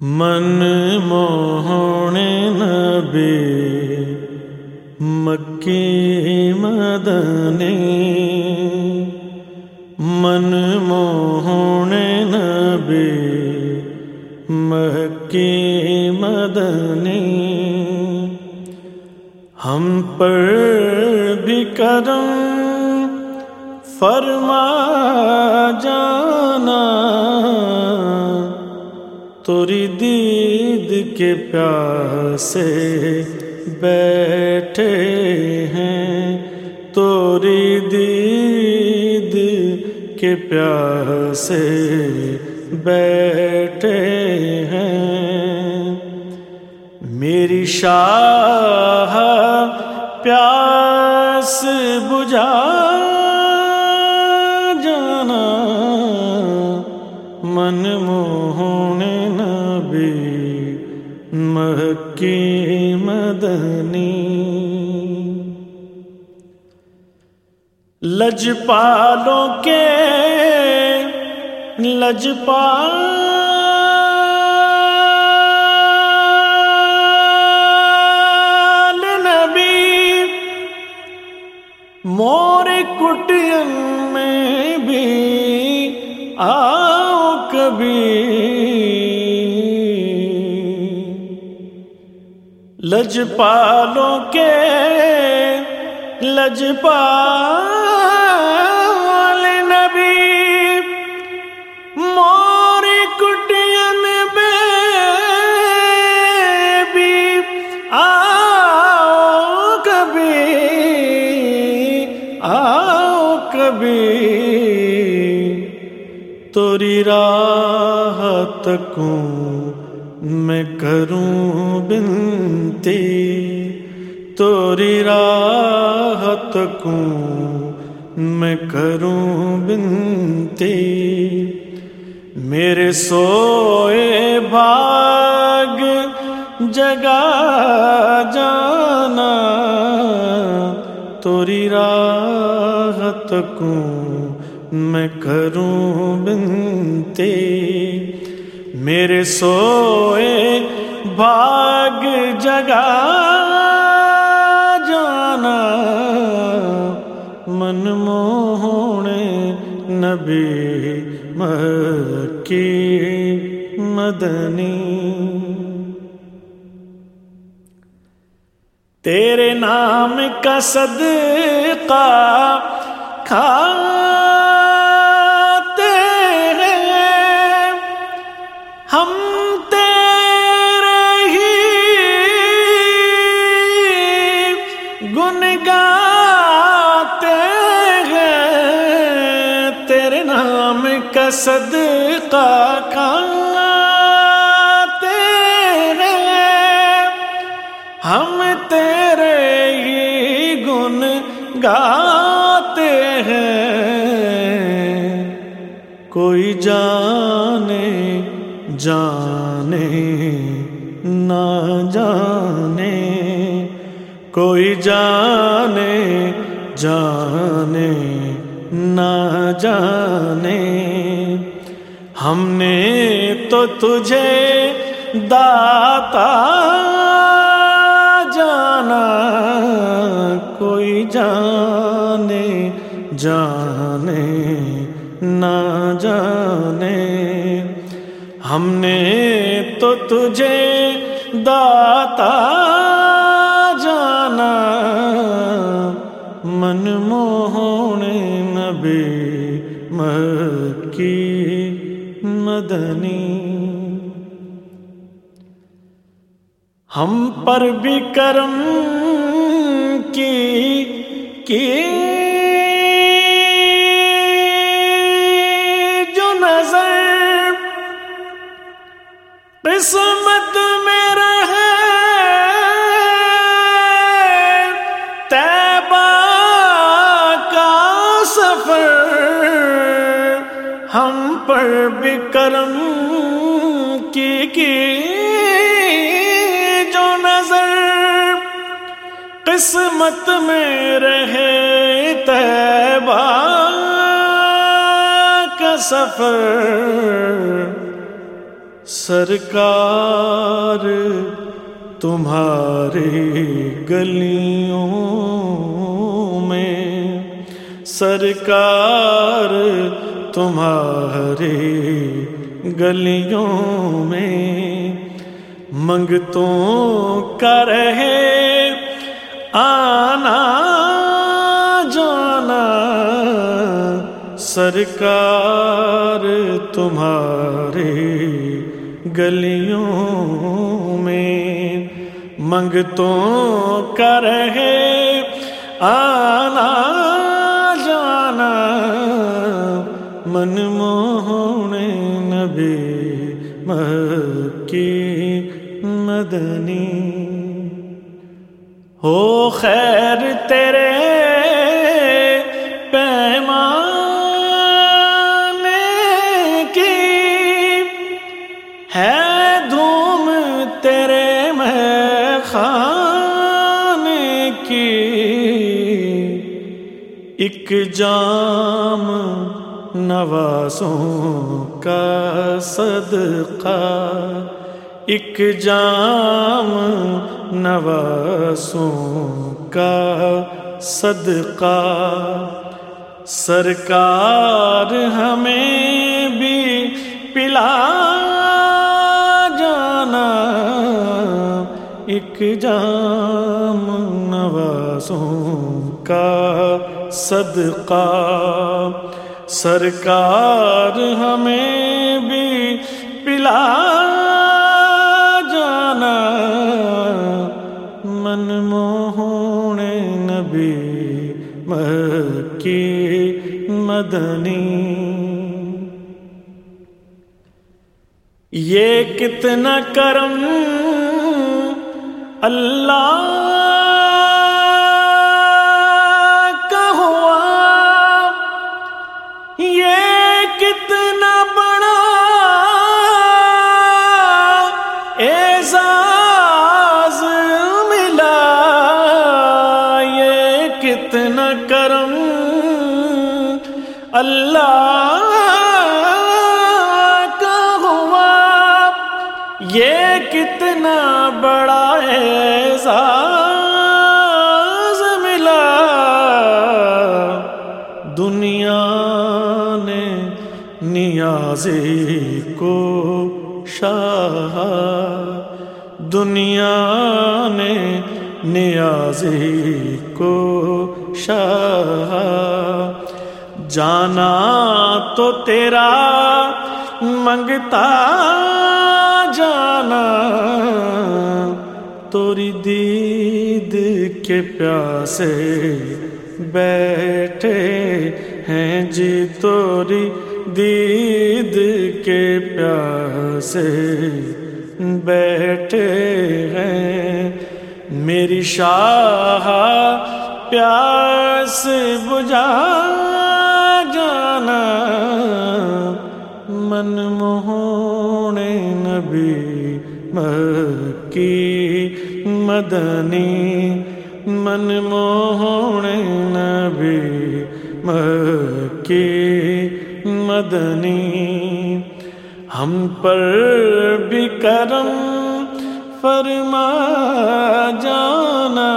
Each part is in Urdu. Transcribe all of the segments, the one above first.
من موہن نبی مکی مدنی من موہن نبی مکی مدنی ہم پر بھی کرم فرما جانا توری دید کے پیاسے بیٹھے ہیں۔ توری دید کے پیاسے بیٹھے ہیں۔ میری شاہ، پیاس بجھا مکی مدنی لج پالوں کے لج نبی مور کٹین میں بھی آؤ کبھی لج پالوں کے، لج پال نبی۔ مور کٹین بھی آؤ کبھی آؤ کبھی۔ توری راہ تکوں میں کروں بن بنتی توری راحت کو میں کروں بنتی۔ میرے سوئے بھاگ جگا جانا۔ توری راحت کو میں کروں بنتی۔ میرے سوئے بھاگ جگا جانا من موہنے نبی مکی مدنی۔ تیرے نام کا صدقہ کھا صدقہ تیرے ہم تیرے ہی گن گاتے ہیں۔ کوئی جانے جانے نہ جانے۔ کوئی جانے جانے نہ جانے۔ ہم نے تو تجھے داتا جانا، کوئی جانے جانے، نہ جانے۔ ہم نے تو تجھے داتا مدنی۔ ہم پر بھی کرم کی کی جو نظر قسمت ہم پر بھی کرم کی کی جو نظر قسمت میں رہے تیبہ کا سفر سرکار تمہارے گلیوں میں سرکار تمہارے گلیوں میں منگتوں کا رہے آنا جانا سرکار تمہارے گلیوں میں منگتوں کا رہے آنا من موہن نبی مکی مدنی۔ ہو خیر تیرے پیمانے کی۔ ہے دھوم تیرے میں خانے کی۔ ایک جام نوازوں کا صدقہ، ایک جام نوازوں کا صدقہ۔ سرکار ہمیں بھی پلا جانا، ایک جام نوازوں کا صدقہ۔ سرکار ہمیں بھی پلا جانا۔ من موہن نبی مکی مدنی۔ یہ کتنا کرم اللہ کرم اللہ کا ہوا۔ یہ کتنا بڑا اعزاز ملا۔ دنیا نے نیازی کو شاہ دنیا نے نیازی کو شاہ۔ جانا تو تیرا منگتا جانا، توری دید کے پیاسے بیٹھے ہیں جی توری دید کے پیاسے بیٹھے ہیں۔ میری شاہ پیاس بجھا جانا، من موہن نبی مکی مدنی، من موہن نبی مکی مدنی۔ ہم پر بھی کرم فرما جانا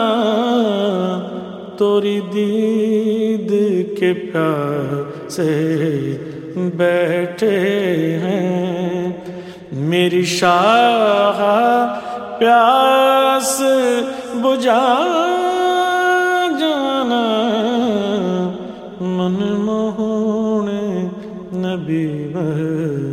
توری دید کے پیار سے بیٹھے ہیں۔ میری شاہ پیاس بجھا جانا۔ من موہن نبی کی